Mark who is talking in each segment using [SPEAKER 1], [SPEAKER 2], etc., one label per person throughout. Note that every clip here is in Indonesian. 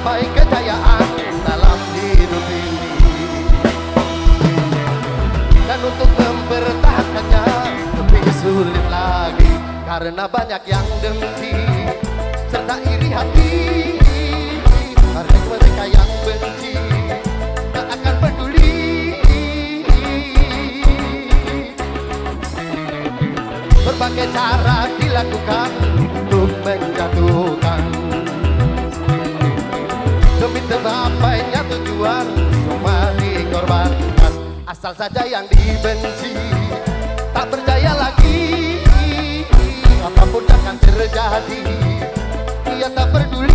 [SPEAKER 1] Mencapai kejayaan dalam hidup ini. Dan untuk mempertahankannya lebih sulit lagi Karena banyak yang dengki serta iri hati. Karena mereka yang benci tak akan peduli. Berbagai cara dilakukan untuk menjatuhkan tujuan semua dikorbankan Asal saja yang dibenci tak percaya lagi. Apa pun akan terjadi Dia tak peduli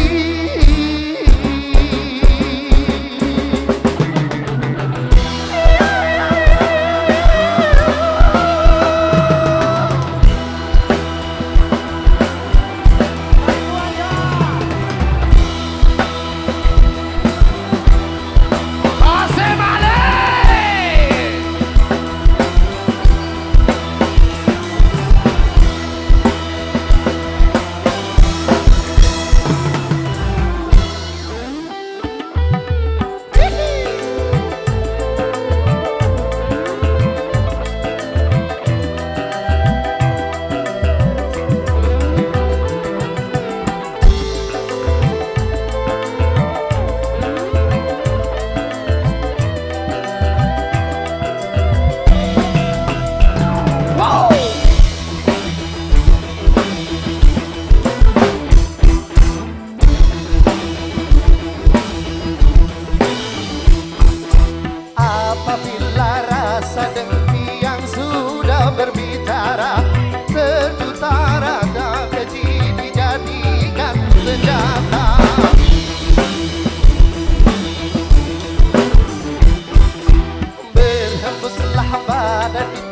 [SPEAKER 1] أحبابك.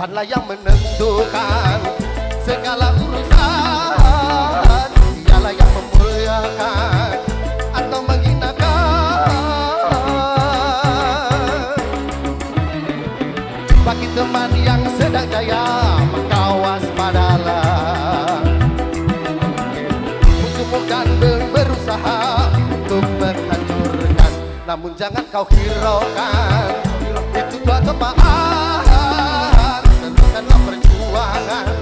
[SPEAKER 1] Tuhanlah yang menentukan Segala urusan. Dialah yang memuliakan Atau menghinakan. Bagi teman yang sedang jaya Maka waspadalah. Musuh bukan ber- berusaha Untuk menghancurkan. Namun jangan kau hiraukan. Itu temaan Tentukanlah langan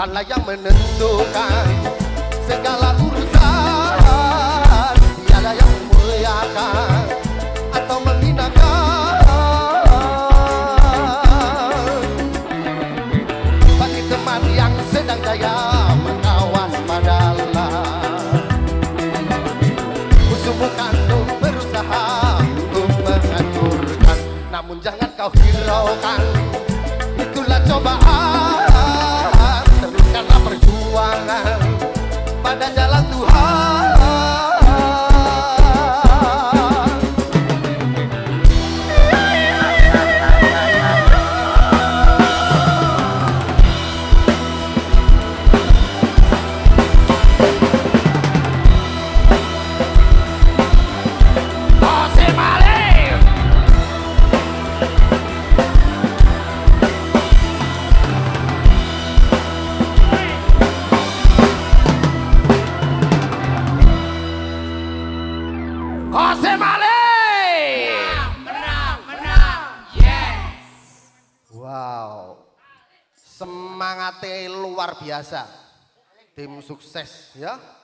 [SPEAKER 1] Tuhanlah yang menentukan segala urusan. Tiada yang memuliakan atau menghinakan. Bagi teman yang sedang jaya Mengawas padalah Musuh bukan untuk berusaha Untuk menghancurkan Namun jangan kau hiraukan luar biasa. Tim sukses ya